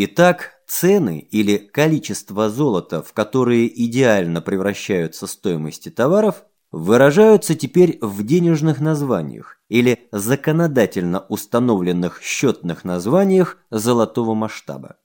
Итак, цены или количество золота, в которые идеально превращаются стоимости товаров, выражаются теперь в денежных названиях или законодательно установленных счетных названиях золотого масштаба.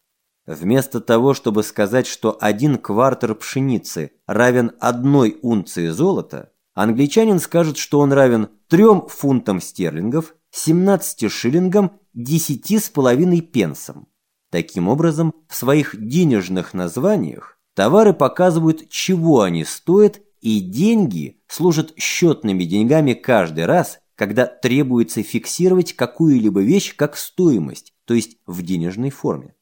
Вместо того, чтобы сказать, что один квартер пшеницы равен одной унции золота, англичанин скажет, что он равен 3 фунтам стерлингов, 17 шиллингам, 10,5 пенсам. Таким образом, в своих денежных названиях товары показывают, чего они стоят, и деньги служат счетными деньгами каждый раз, когда требуется фиксировать какую-либо вещь как стоимость, то есть в денежной форме.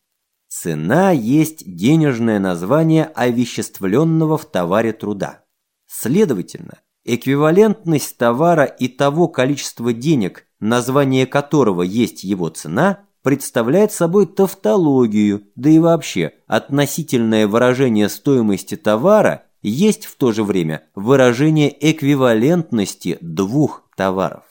Цена есть денежное название овеществленного в товаре труда. Следовательно, эквивалентность товара и того количества денег, название которого есть его цена, представляет собой тавтологию, да и вообще относительное выражение стоимости товара есть в то же время выражение эквивалентности двух товаров.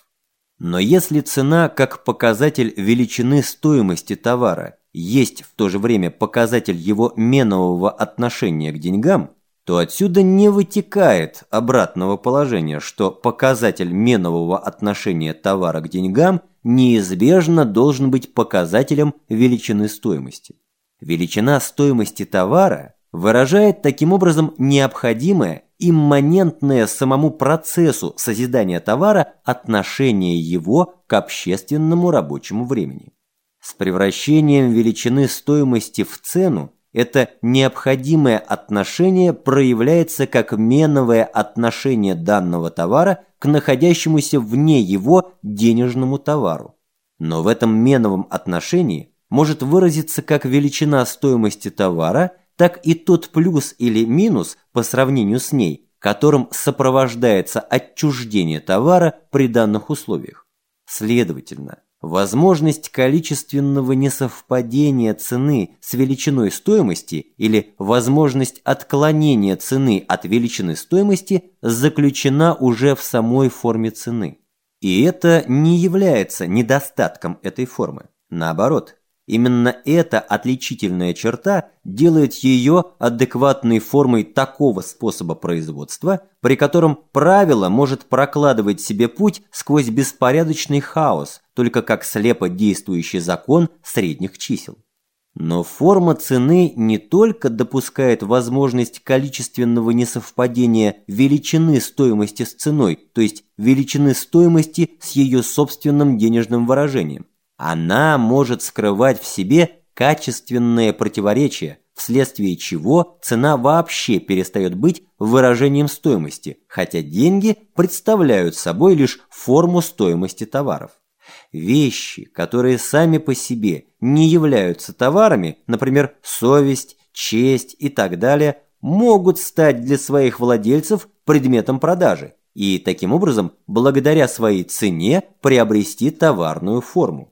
Но если цена как показатель величины стоимости товара есть в то же время показатель его менового отношения к деньгам, то отсюда не вытекает обратного положения, что показатель менового отношения товара к деньгам неизбежно должен быть показателем величины стоимости. Величина стоимости товара выражает таким образом необходимое, имманентное самому процессу созидания товара отношение его к общественному рабочему времени. С превращением величины стоимости в цену это необходимое отношение проявляется как меновое отношение данного товара к находящемуся вне его денежному товару. Но в этом меновом отношении может выразиться как величина стоимости товара, так и тот плюс или минус по сравнению с ней, которым сопровождается отчуждение товара при данных условиях. Следовательно, Возможность количественного несовпадения цены с величиной стоимости или возможность отклонения цены от величины стоимости заключена уже в самой форме цены. И это не является недостатком этой формы. Наоборот, Именно эта отличительная черта делает ее адекватной формой такого способа производства, при котором правило может прокладывать себе путь сквозь беспорядочный хаос, только как слепо действующий закон средних чисел. Но форма цены не только допускает возможность количественного несовпадения величины стоимости с ценой, то есть величины стоимости с ее собственным денежным выражением, она может скрывать в себе качественное противоречие, вследствие чего цена вообще перестает быть выражением стоимости, хотя деньги представляют собой лишь форму стоимости товаров. Вещи, которые сами по себе не являются товарами, например, совесть, честь и так далее, могут стать для своих владельцев предметом продажи и таким образом, благодаря своей цене, приобрести товарную форму.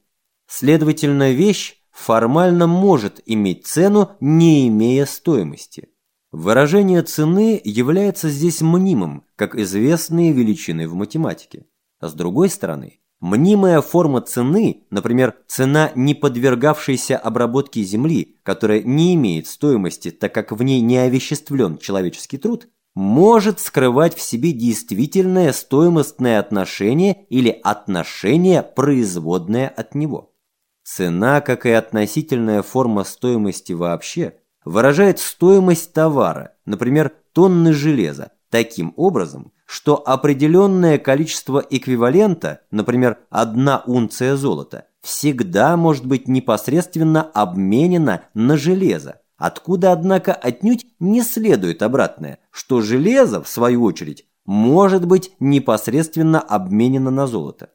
Следовательно, вещь формально может иметь цену, не имея стоимости. Выражение цены является здесь мнимым, как известные величины в математике. А с другой стороны, мнимая форма цены, например, цена не подвергавшейся обработке земли, которая не имеет стоимости, так как в ней не овеществлен человеческий труд, может скрывать в себе действительное стоимостное отношение или отношение, производное от него. Цена, как и относительная форма стоимости вообще, выражает стоимость товара, например, тонны железа, таким образом, что определенное количество эквивалента, например, одна унция золота, всегда может быть непосредственно обменена на железо, откуда, однако, отнюдь не следует обратное, что железо, в свою очередь, может быть непосредственно обменено на золото.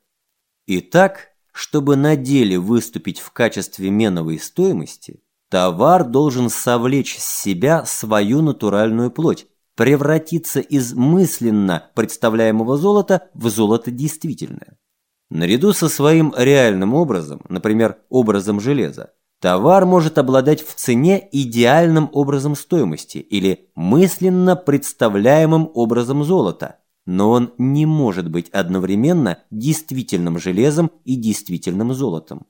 Итак, чтобы на деле выступить в качестве меновой стоимости, товар должен совлечь с себя свою натуральную плоть, превратиться из мысленно представляемого золота в золото действительное. Наряду со своим реальным образом, например, образом железа, товар может обладать в цене идеальным образом стоимости или мысленно представляемым образом золота – но он не может быть одновременно действительным железом и действительным золотом.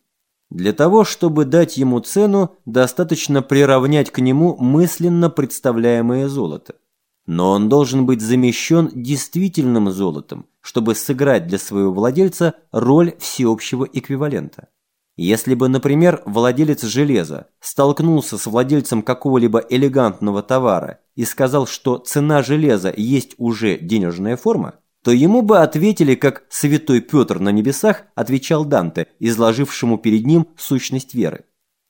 Для того, чтобы дать ему цену, достаточно приравнять к нему мысленно представляемое золото. Но он должен быть замещен действительным золотом, чтобы сыграть для своего владельца роль всеобщего эквивалента. Если бы, например, владелец железа столкнулся с владельцем какого-либо элегантного товара и сказал, что цена железа есть уже денежная форма, то ему бы ответили, как святой Петр на небесах отвечал Данте, изложившему перед ним сущность веры.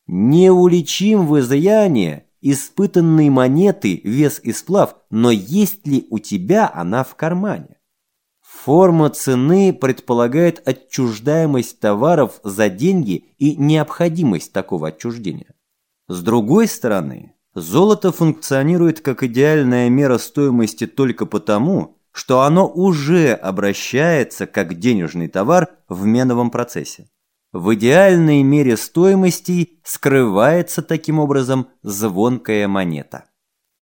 «Не уличим в изъянии испытанной монеты вес и сплав, но есть ли у тебя она в кармане?» Форма цены предполагает отчуждаемость товаров за деньги и необходимость такого отчуждения. С другой стороны, золото функционирует как идеальная мера стоимости только потому, что оно уже обращается как денежный товар в меновом процессе. В идеальной мере стоимости скрывается таким образом звонкая монета.